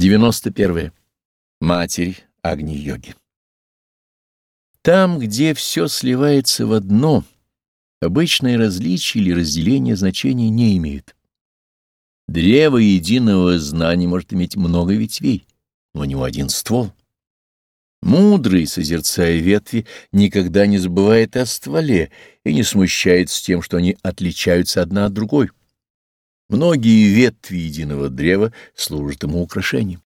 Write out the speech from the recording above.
91. Матерь Агни-йоги Там, где все сливается в одно, обычные различия или разделения значения не имеют. Древо единого знания может иметь много ветвей, но у него один ствол. Мудрый, созерцая ветви, никогда не забывает о стволе и не смущается тем, что они отличаются одна от другой. Многие ветви единого древа служат ему украшением.